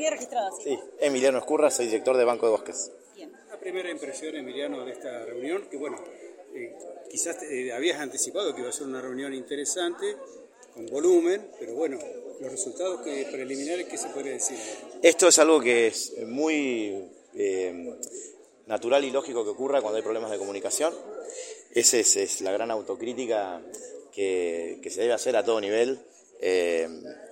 quede registrado así. Sí, Emiliano Escurra, soy director de Banco de Bosques. Bien. La primera impresión, Emiliano, de esta reunión, que bueno, eh, quizás eh, habías anticipado que iba a ser una reunión interesante, con volumen, pero bueno, los resultados que, preliminares, ¿qué se puede decir? Esto es algo que es muy eh, natural y lógico que ocurra cuando hay problemas de comunicación. Esa es, la gran autocrítica que, se debe hacer a todo nivel eh,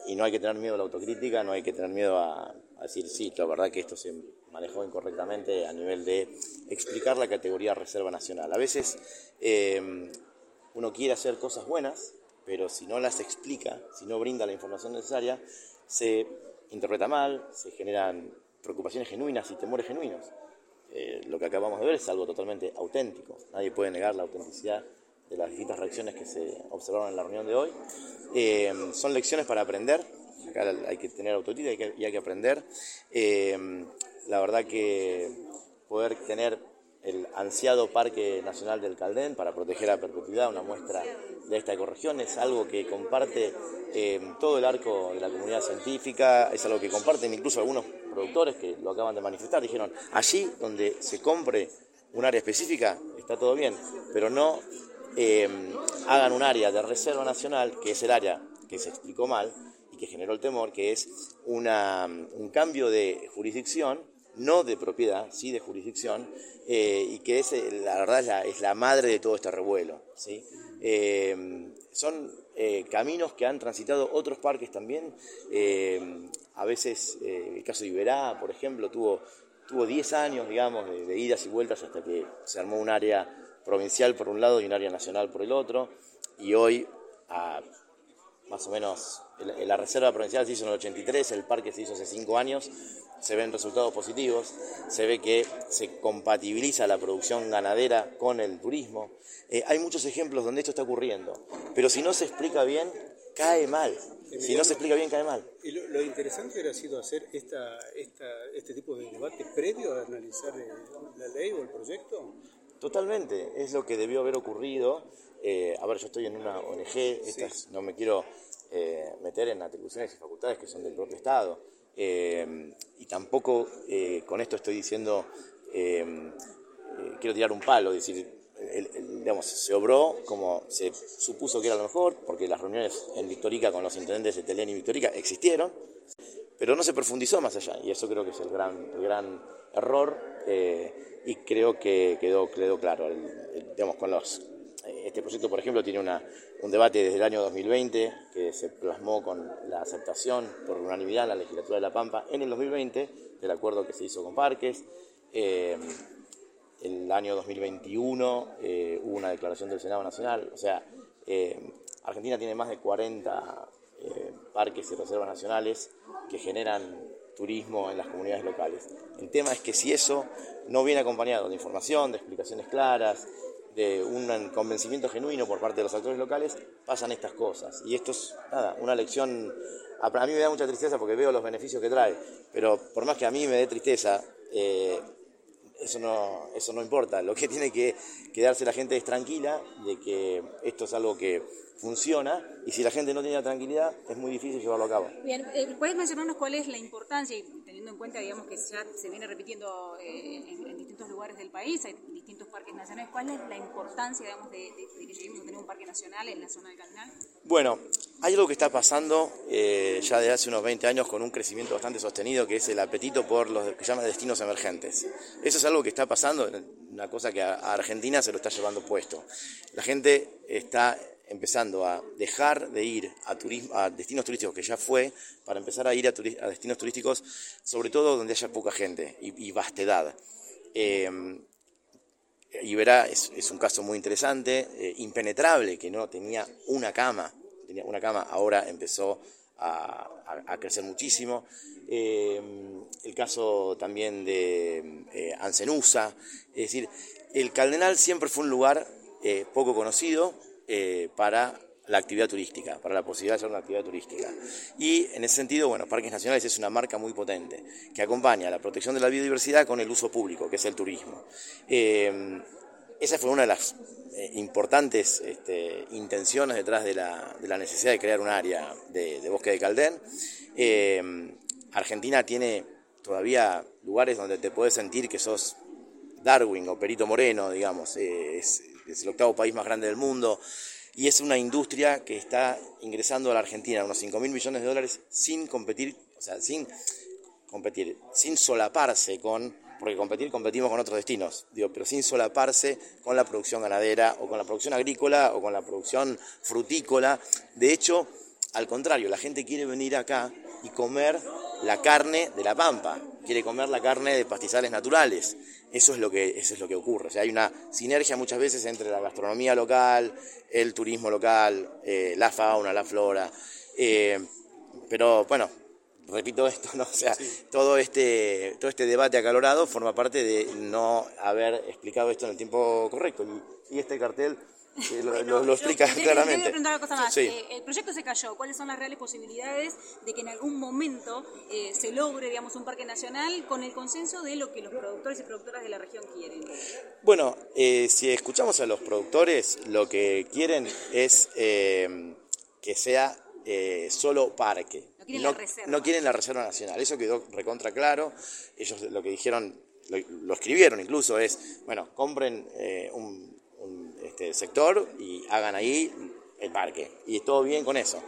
y no hay que tener miedo a la autocrítica, no hay que tener miedo a, decir, sí, la verdad que esto se manejó incorrectamente a nivel de explicar la categoría Reserva Nacional. A veces eh, uno quiere hacer cosas buenas, pero si no las explica, si no brinda la información necesaria, se interpreta mal, se generan preocupaciones genuinas y temores genuinos. Eh, lo que acabamos de ver es algo totalmente auténtico. Nadie puede negar la autenticidad de las distintas reacciones que se observaron en la reunión de hoy. Eh, son lecciones para aprender. Acá hay que tener autoridad y hay que aprender. Eh, la verdad que poder tener el ansiado Parque Nacional del Caldén para proteger a perpetuidad una muestra de esta ecorregión. Es algo que comparte eh, todo el arco de la comunidad científica, es algo que comparten incluso algunos productores que lo acaban de manifestar. Dijeron, allí donde se compre un área específica está todo bien, pero no eh, hagan un área de reserva nacional, que es el área que se explicó mal y que generó el temor, que es una, un cambio de jurisdicción no de propiedad, sí de jurisdicción, eh, y que es, eh, la verdad es la, madre de todo este revuelo. ¿sí? Eh, son caminos que han transitado otros parques también. a veces, el caso de Iberá, por ejemplo, tuvo, tuvo 10 años, digamos, de, idas y vueltas hasta que se armó un área provincial por un lado y un área nacional por el otro. Y hoy, más o menos, la reserva provincial se hizo en el 83, el parque se hizo hace 5 años se ven resultados positivos, se ve que se compatibiliza la producción ganadera con el turismo. Eh, hay muchos ejemplos donde esto está ocurriendo, pero si no se explica bien, cae mal. Si no se explica bien, cae mal. Y lo, interesante hubiera sido hacer esta, este tipo de debate previo a analizar eh, la ley o el proyecto. Totalmente, es lo que debió haber ocurrido. Eh, a ver, yo estoy en una ONG, no me quiero meter en atribuciones y facultades que son del propio Estado. Eh, y tampoco eh, con esto estoy diciendo, eh, quiero tirar un palo, decir, digamos, se obró como se supuso que era lo mejor, porque las reuniones en Victorica con los intendentes de Telén y Victorica existieron, pero no se profundizó más allá, y eso creo que es el gran, gran error, y creo que quedó, quedó claro, digamos, con los este proyecto, por ejemplo, tiene un debate desde el año 2020 que se plasmó con la aceptación por unanimidad en la legislatura de La Pampa en el 2020 del acuerdo que se hizo con Parques. Eh, el año 2021 eh, hubo una declaración del Senado Nacional. O sea, eh, Argentina tiene más de 40 eh, parques y reservas nacionales que generan turismo en las comunidades locales. El tema es que si eso no viene acompañado de información, de explicaciones claras, de un convencimiento genuino por parte de los actores locales, pasan estas cosas. Y esto es, nada, una lección, a mí me da mucha tristeza porque veo los beneficios que trae, pero por más que a mí me dé tristeza, eh, eso no, eso no importa. Lo que tiene que quedarse la gente es tranquila de que esto es algo que funciona y si la gente no tiene tranquilidad es muy difícil llevarlo a cabo. Bien, eh, ¿puedes mencionarnos cuál es la importancia, teniendo en cuenta digamos que ya se viene repitiendo eh, en, distintos lugares del país, cuál es la importancia digamos, de, que lleguemos a tener un parque nacional en la zona del Canal? Bueno, hay algo que está pasando eh, ya desde hace unos 20 años con un crecimiento bastante sostenido que es el apetito por los que llaman destinos emergentes. Eso es algo que está pasando, una cosa que a Argentina se lo está llevando puesto. La gente está empezando a dejar de ir a, turismo, a destinos turísticos que ya fue, para empezar a ir a, destinos turísticos, sobre todo donde haya poca gente y, vastedad. Eh, Iberá es, un caso muy interesante, eh, impenetrable, que no tenía una cama, tenía una cama, ahora empezó a, crecer muchísimo. Eh, el caso también de eh, Ancenusa, es decir, el Caldenal siempre fue un lugar eh, poco conocido, para la actividad turística, para la posibilidad de hacer una actividad turística. Y en ese sentido, bueno, Parques Nacionales es una marca muy potente que acompaña la protección de la biodiversidad con el uso público, que es el turismo. Eh, esa fue una de las eh, importantes este, intenciones detrás de la, necesidad de crear un área de, bosque de Caldén. Argentina tiene todavía lugares donde te puedes sentir que sos Darwin o Perito Moreno, digamos, eh, es, el octavo país más grande del mundo y es una industria que está ingresando a la Argentina unos 5 mil millones de dólares sin competir, o sea, sin competir, sin solaparse con, porque competir competimos con otros destinos, digo, pero sin solaparse con la producción ganadera o con la producción agrícola o con la producción frutícola. De hecho, al contrario, la gente quiere venir acá y comer la carne de la pampa, quiere comer la carne de pastizales naturales. Eso es lo que, eso es lo que ocurre. O sea, hay una sinergia muchas veces entre la gastronomía local, el turismo local, eh, la fauna, la flora. Eh, pero bueno, repito esto, ¿no? O sea, todo este, todo este debate acalorado forma parte de no haber explicado esto en el tiempo correcto. y este cartel lo, explica claramente. Eh, el proyecto se cayó. ¿Cuáles son las reales posibilidades de que en algún momento eh, se logre, digamos, un parque nacional con el consenso de lo que los productores y productoras de la región quieren? Bueno, eh, si escuchamos a los productores, lo que quieren es que sea solo parque. No quieren, la reserva. no quieren la reserva nacional. Eso quedó recontra claro. Ellos lo que dijeron, lo, escribieron incluso, es, bueno, compren un este sector y hagan ahí el parque. Y todo bien con eso.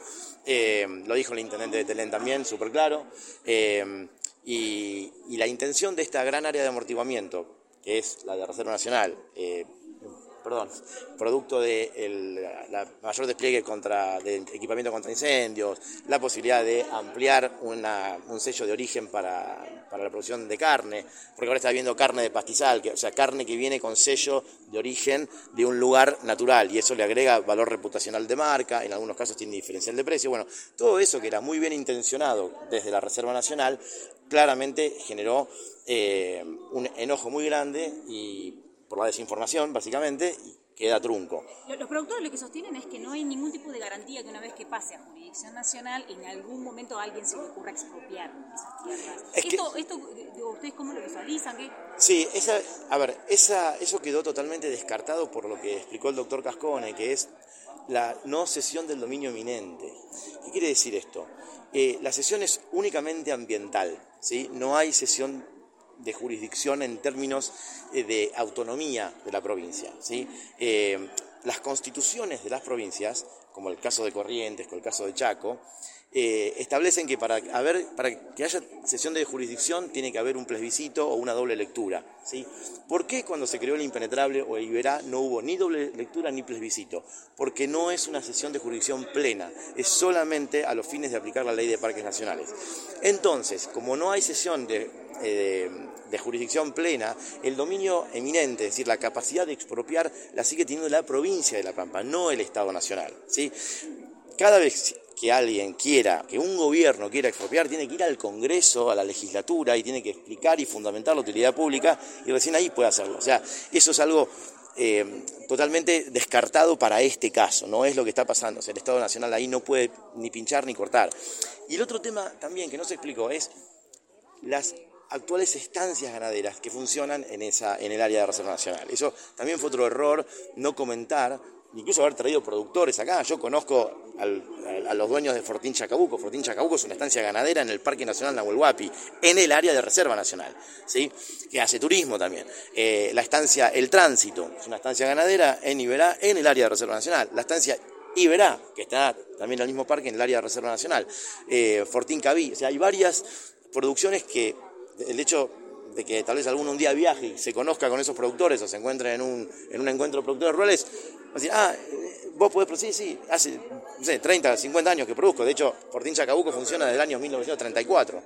Eh, lo dijo el intendente de Telén también, súper claro. Eh, y, la intención de esta gran área de amortiguamiento, que es la de Reserva Nacional, eh, perdón, producto de mayor despliegue contra, de equipamiento contra incendios, la posibilidad de ampliar un sello de origen para, la producción de carne, porque ahora está viendo carne de pastizal, que, o sea, carne que viene con sello de origen de un lugar natural, y eso le agrega valor reputacional de marca, en algunos casos tiene diferencial de precio. Bueno, todo eso que era muy bien intencionado desde la Reserva Nacional, claramente generó eh, un enojo muy grande y por la desinformación, básicamente, y queda trunco. Los productores lo que sostienen es que no hay ningún tipo de garantía que una vez que pase a jurisdicción nacional, en algún momento a alguien se le ocurra expropiar esas tierras. esto, esto, ¿Ustedes cómo lo visualizan? Sí, esa, a ver, esa, eso quedó totalmente descartado por lo que explicó el doctor Cascone, que es la no cesión del dominio eminente. ¿Qué quiere decir esto? Eh, la cesión es únicamente ambiental, ¿sí? no hay cesión de jurisdicción en términos eh, de autonomía de la provincia. ¿sí? Eh, las constituciones de las provincias, como el caso de Corrientes, como el caso de Chaco, eh, establecen que para, haber, para que haya sesión de jurisdicción tiene que haber un plebiscito o una doble lectura. ¿sí? ¿Por qué cuando se creó el impenetrable o el Iberá no hubo ni doble lectura ni plebiscito? Porque no es una sesión de jurisdicción plena, es solamente a los fines de aplicar la ley de parques nacionales. Entonces, como no hay sesión de, eh, de jurisdicción plena, el dominio eminente, es decir, la capacidad de expropiar, la sigue teniendo la provincia de La Pampa, no el Estado Nacional. ¿sí? Cada vez que alguien quiera, que un gobierno quiera expropiar, tiene que ir al Congreso, a la legislatura, y tiene que explicar y fundamentar la utilidad pública, y recién ahí puede hacerlo. O sea, eso es algo eh, totalmente descartado para este caso, no es lo que está pasando. O sea, el Estado Nacional ahí no puede ni pinchar ni cortar. Y el otro tema también que no se explicó es las actuales estancias ganaderas que funcionan en, esa, en el área de reserva nacional. Eso también fue otro error, no comentar incluso haber traído productores acá. Yo conozco a los dueños de Fortín Chacabuco. Fortín Chacabuco es una estancia ganadera en el Parque Nacional Nahuel Huapi, en el área de reserva nacional, ¿sí? que hace turismo también. Eh, la estancia El Tránsito es una estancia ganadera en Iberá, en el área de reserva nacional. La estancia Iberá, que está también en el mismo parque en el área de reserva nacional. Eh, Fortín Cabí, o sea, hay varias producciones que el hecho de que tal vez alguno un día viaje y se conozca con esos productores o se encuentre en un, en un encuentro de productores rurales, va a decir, ah, vos podés producir, sí, hace, no sé, 30, 50 años que produzco. De hecho, Fortín Chacabuco funciona desde el año 1934.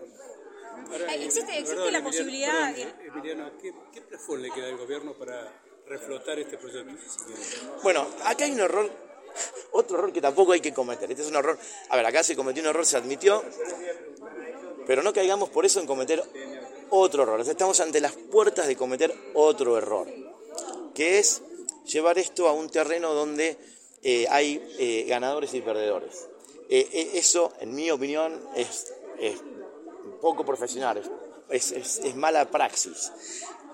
existe, existe la posibilidad... Emiliano, ¿qué, ¿qué plafón le queda al gobierno para reflotar este proyecto? Bueno, acá hay un error, otro error que tampoco hay que cometer. Este es un error, a ver, acá se cometió un error, se admitió, pero no caigamos por eso en cometer otro error. Estamos ante las puertas de cometer otro error, que es llevar esto a un terreno donde eh, hay eh, ganadores y perdedores. Eh, eso, en mi opinión, es, poco profesional, es, mala praxis.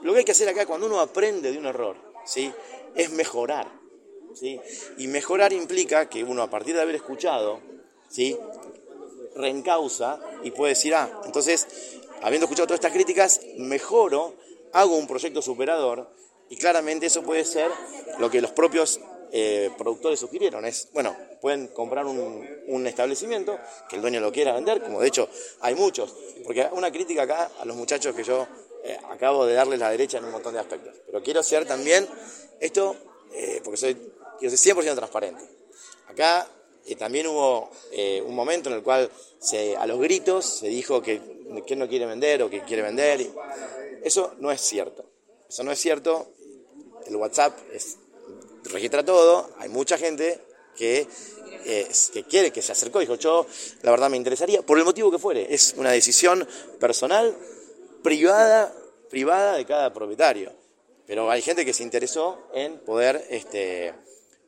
Lo que hay que hacer acá cuando uno aprende de un error, ¿sí? es mejorar. ¿sí? Y mejorar implica que uno, a partir de haber escuchado, ¿sí? Reencausa y puede decir, ah, entonces, habiendo escuchado todas estas críticas, mejoro, hago un proyecto superador y claramente eso puede ser lo que los propios eh, productores sugirieron. Es, bueno, pueden comprar un, establecimiento que el dueño lo quiera vender, como de hecho hay muchos. Porque una crítica acá a los muchachos que yo eh, acabo de darles la derecha en un montón de aspectos. Pero quiero ser también esto, eh, porque soy, quiero ser 100% transparente. Acá también hubo un momento en el cual se, a los gritos se dijo que, que no quiere vender o que quiere vender. eso no es cierto. Eso no es cierto. El WhatsApp es registra todo, hay mucha gente que, eh, que quiere, que se acercó, dijo yo, la verdad me interesaría, por el motivo que fuere, es una decisión personal, privada, privada de cada propietario. Pero hay gente que se interesó en poder, este,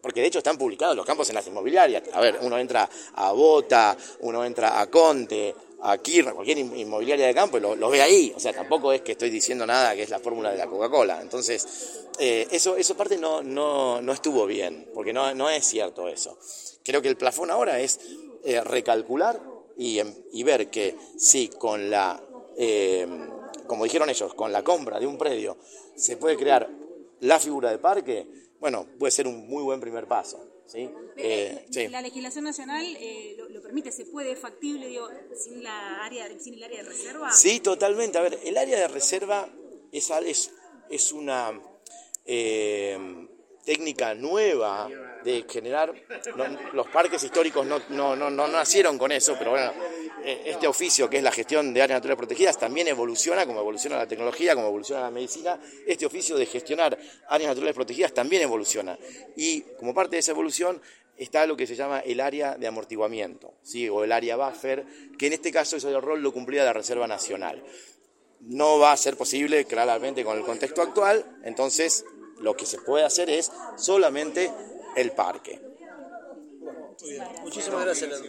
porque de hecho están publicados los campos en las inmobiliarias. A ver, uno entra a Bota, uno entra a Conte, a Kirra, cualquier inmobiliaria de campo, y lo, ve ahí. O sea, tampoco es que estoy diciendo nada que es la fórmula de la Coca-Cola. Entonces, eh, eso, eso parte no, no, no estuvo bien, porque no, no es cierto eso. Creo que el plafón ahora es eh, recalcular y, em, y, ver que si con la, eh, como dijeron ellos, con la compra de un predio se puede crear la figura de parque, bueno, puede ser un muy buen primer paso. ¿sí? Eh, la legislación nacional eh, lo, permite, se puede, factible, digo, sin, la área, sin el área de reserva. Sí, totalmente. A ver, el área de reserva es, es, es una eh, técnica nueva de generar, los parques históricos no, no, no, no nacieron con eso, pero bueno, eh, este oficio que es la gestión de áreas naturales protegidas también evoluciona, como evoluciona la tecnología, como evoluciona la medicina, este oficio de gestionar áreas naturales protegidas también evoluciona. Y como parte de esa evolución está lo que se llama el área de amortiguamiento, ¿sí? o el área buffer, que en este caso ese rol lo cumplía la Reserva Nacional. No va a ser posible, claramente, con el contexto actual, entonces lo que se puede hacer es solamente el parque. Muchísimas gracias,